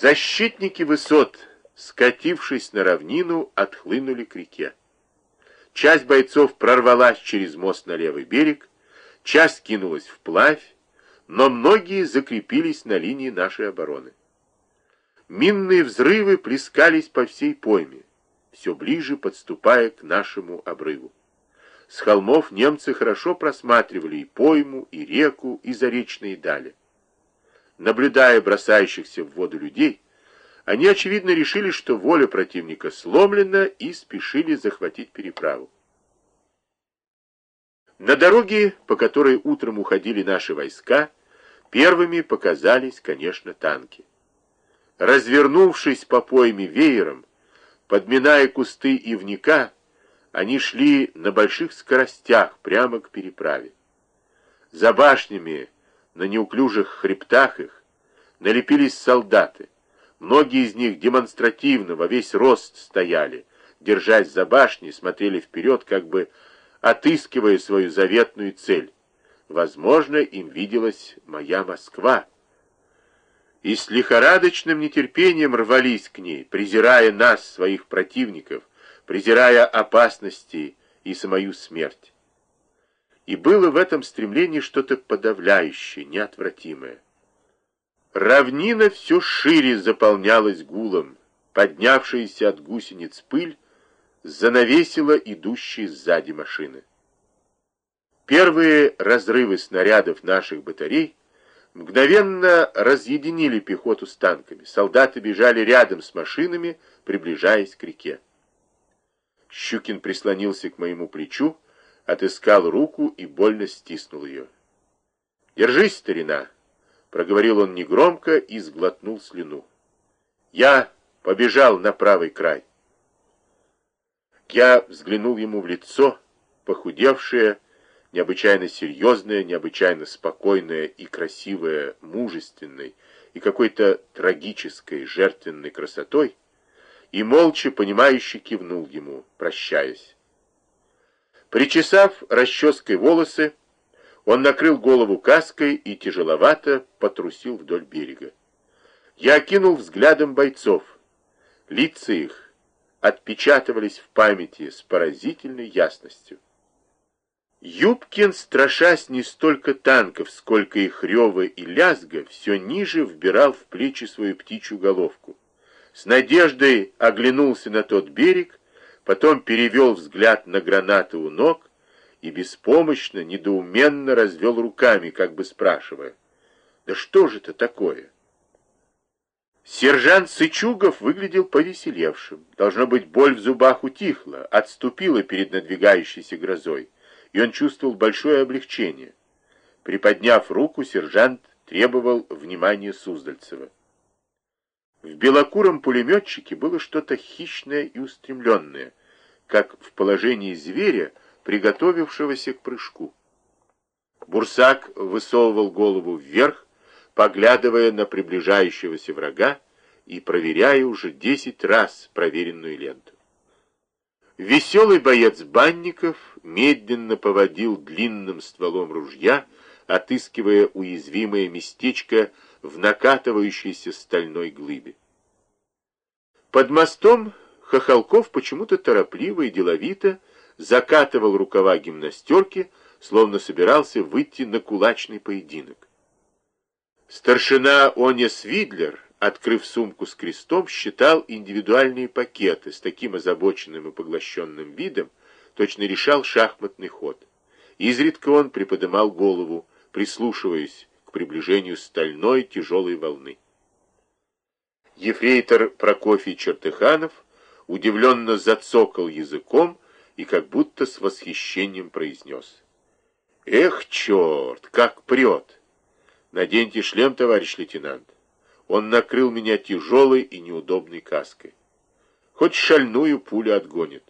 Защитники высот, скатившись на равнину, отхлынули к реке. Часть бойцов прорвалась через мост на левый берег, часть кинулась вплавь, но многие закрепились на линии нашей обороны. Минные взрывы плескались по всей пойме, все ближе подступая к нашему обрыву. С холмов немцы хорошо просматривали и пойму, и реку, и заречные дали. Наблюдая бросающихся в воду людей, они, очевидно, решили, что воля противника сломлена и спешили захватить переправу. На дороге, по которой утром уходили наши войска, первыми показались, конечно, танки. Развернувшись по пойме веером, подминая кусты ивника, они шли на больших скоростях прямо к переправе. За башнями на неуклюжих хребтах их налепились солдаты. Многие из них демонстративно во весь рост стояли, держась за башни, смотрели вперед, как бы отыскивая свою заветную цель. Возможно, им виделась моя Москва. И с лихорадочным нетерпением рвались к ней, презирая нас, своих противников, презирая опасности и самую смерть. И было в этом стремлении что-то подавляющее, неотвратимое. Равнина все шире заполнялась гулом, поднявшаяся от гусениц пыль занавесила идущие сзади машины. Первые разрывы снарядов наших батарей мгновенно разъединили пехоту с танками. Солдаты бежали рядом с машинами, приближаясь к реке. Щукин прислонился к моему плечу, отыскал руку и больно стиснул ее. «Держись, старина!» — проговорил он негромко и сглотнул слюну. «Я побежал на правый край». Я взглянул ему в лицо, похудевшее, необычайно серьезное, необычайно спокойное и красивое, мужественной и какой-то трагической, жертвенной красотой, и молча, понимающе кивнул ему, прощаясь. Причесав расческой волосы, он накрыл голову каской и тяжеловато потрусил вдоль берега. Я окинул взглядом бойцов. Лица их отпечатывались в памяти с поразительной ясностью. Юбкин, страшась не столько танков, сколько их рева и лязга, все ниже вбирал в плечи свою птичью головку. С надеждой оглянулся на тот берег, потом перевел взгляд на гранаты у ног и беспомощно, недоуменно развел руками, как бы спрашивая, «Да что же это такое?» Сержант Сычугов выглядел повеселевшим. Должно быть, боль в зубах утихла, отступила перед надвигающейся грозой, и он чувствовал большое облегчение. Приподняв руку, сержант требовал внимания Суздальцева. В белокуром пулеметчике было что-то хищное и устремленное, как в положении зверя, приготовившегося к прыжку. Бурсак высовывал голову вверх, поглядывая на приближающегося врага и проверяя уже десять раз проверенную ленту. Веселый боец Банников медленно поводил длинным стволом ружья, отыскивая уязвимое местечко в накатывающейся стальной глыбе. Под мостом Хохолков почему-то торопливо и деловито закатывал рукава гимнастерки, словно собирался выйти на кулачный поединок. Старшина Онес Видлер, открыв сумку с крестом, считал индивидуальные пакеты с таким озабоченным и поглощенным видом, точно решал шахматный ход. Изредка он приподымал голову, прислушиваясь приближению стальной тяжелой волны. Ефрейтор Прокофий Чертыханов удивленно зацокал языком и как будто с восхищением произнес. «Эх, черт, как прет! Наденьте шлем, товарищ лейтенант. Он накрыл меня тяжелой и неудобной каской. Хоть шальную пулю отгонит».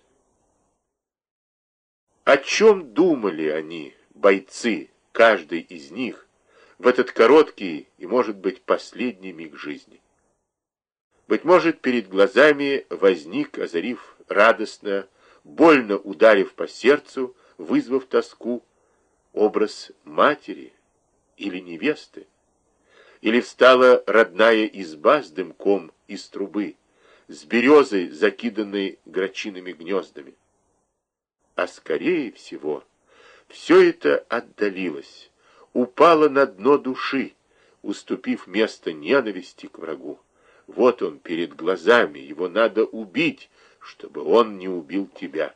О чем думали они, бойцы, каждый из них, в этот короткий и, может быть, последний миг жизни. Быть может, перед глазами возник, озарив радостно, больно ударив по сердцу, вызвав тоску, образ матери или невесты. или встала родная изба с дымком из трубы, с березой, закиданной грачиными гнездами. А скорее всего, все это отдалилось, упало на дно души, уступив место ненависти к врагу. Вот он перед глазами, его надо убить, чтобы он не убил тебя.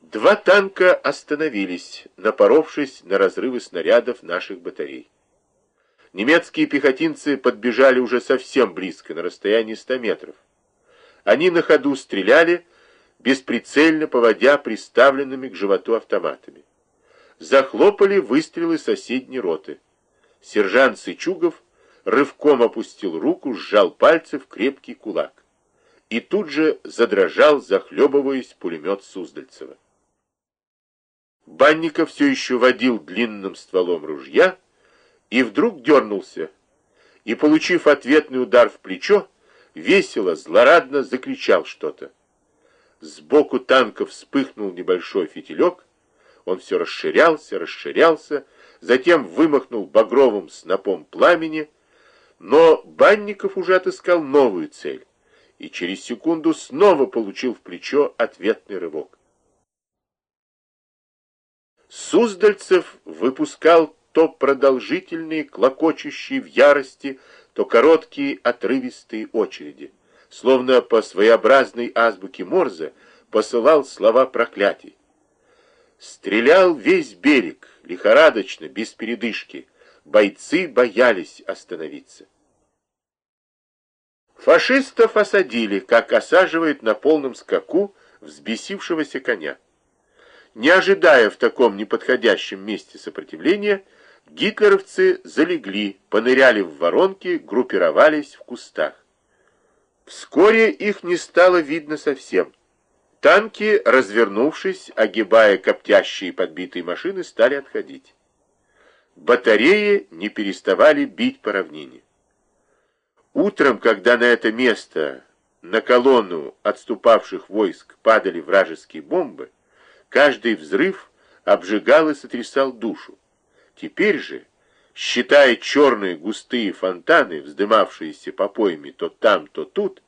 Два танка остановились, напоровшись на разрывы снарядов наших батарей. Немецкие пехотинцы подбежали уже совсем близко, на расстоянии 100 метров. Они на ходу стреляли, бесприцельно поводя приставленными к животу автоматами. Захлопали выстрелы соседней роты. Сержант Сычугов рывком опустил руку, сжал пальцы в крепкий кулак. И тут же задрожал, захлебываясь, пулемет Суздальцева. Банников все еще водил длинным стволом ружья и вдруг дернулся, и, получив ответный удар в плечо, весело, злорадно закричал что-то. Сбоку танка вспыхнул небольшой фитилек, он все расширялся, расширялся, затем вымахнул багровым снопом пламени, но Банников уже отыскал новую цель и через секунду снова получил в плечо ответный рывок. Суздальцев выпускал то продолжительные, клокочущие в ярости, то короткие, отрывистые очереди, словно по своеобразной азбуке Морзе посылал слова проклятий. Стрелял весь берег, лихорадочно, без передышки. Бойцы боялись остановиться. Фашистов осадили, как осаживает на полном скаку взбесившегося коня. Не ожидая в таком неподходящем месте сопротивления, гитлеровцы залегли, поныряли в воронки, группировались в кустах. Вскоре их не стало видно совсем. Танки, развернувшись, огибая коптящие подбитые машины, стали отходить. Батареи не переставали бить по равнине. Утром, когда на это место, на колонну отступавших войск падали вражеские бомбы, Каждый взрыв обжигал и сотрясал душу. Теперь же, считая черные густые фонтаны, вздымавшиеся по пойме то там, то тут,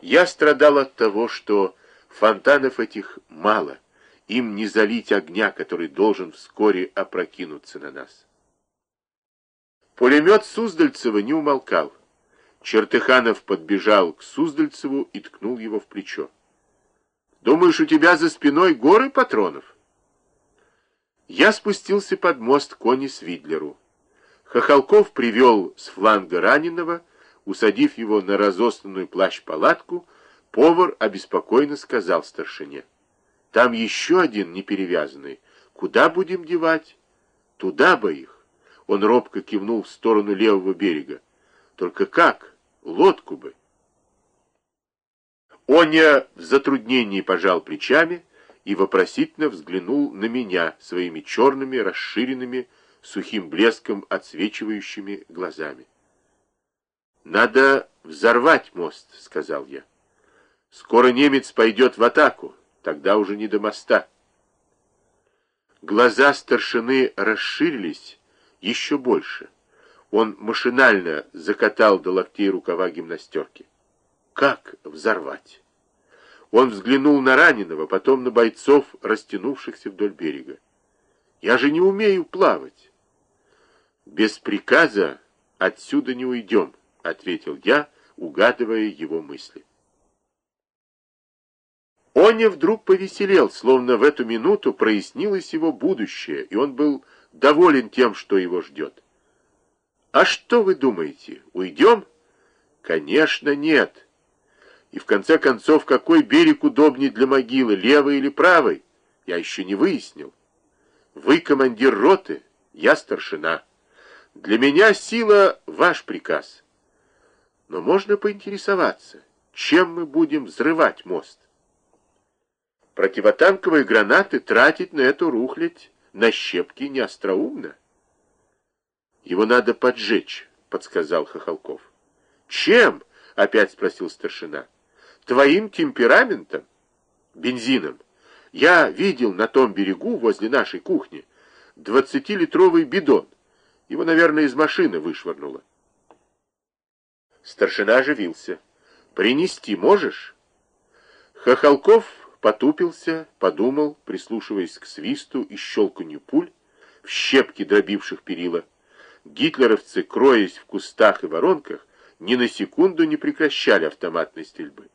я страдал от того, что фонтанов этих мало, им не залить огня, который должен вскоре опрокинуться на нас. Пулемет Суздальцева не умолкал. Чертыханов подбежал к Суздальцеву и ткнул его в плечо. Думаешь, у тебя за спиной горы патронов? Я спустился под мост кони Свидлеру. Хохолков привел с фланга раненого, усадив его на разосланную плащ-палатку, повар обеспокоенно сказал старшине. Там еще один неперевязанный. Куда будем девать? Туда бы их. Он робко кивнул в сторону левого берега. Только как? Лодку бы. Оня в затруднении пожал плечами и вопросительно взглянул на меня своими черными, расширенными, сухим блеском отсвечивающими глазами. «Надо взорвать мост», — сказал я. «Скоро немец пойдет в атаку, тогда уже не до моста». Глаза старшины расширились еще больше. Он машинально закатал до локтей рукава гимнастерки. Как взорвать? Он взглянул на раненого, потом на бойцов, растянувшихся вдоль берега. Я же не умею плавать. Без приказа отсюда не уйдем, ответил я, угадывая его мысли. Оня вдруг повеселел, словно в эту минуту прояснилось его будущее, и он был доволен тем, что его ждет. «А что вы думаете, уйдем?» «Конечно, нет. И в конце концов, какой берег удобнее для могилы, левый или правый, я еще не выяснил. Вы командир роты, я старшина. Для меня сила — ваш приказ. Но можно поинтересоваться, чем мы будем взрывать мост? Противотанковые гранаты тратить на эту рухлядь на щепки не остроумно. Его надо поджечь, подсказал Хохолков. Чем? Опять спросил старшина твоим темпераментом, бензином. Я видел на том берегу, возле нашей кухни, двадцатилитровый бидон, Его, наверное, из машины вышвырнуло. Старшина оживился. «Принести можешь?» Хохолков потупился, подумал, прислушиваясь к свисту и щелканью пуль, в щепки дробивших перила. Гитлеровцы, кроясь в кустах и воронках, ни на секунду не прекращали автоматной стрельбы.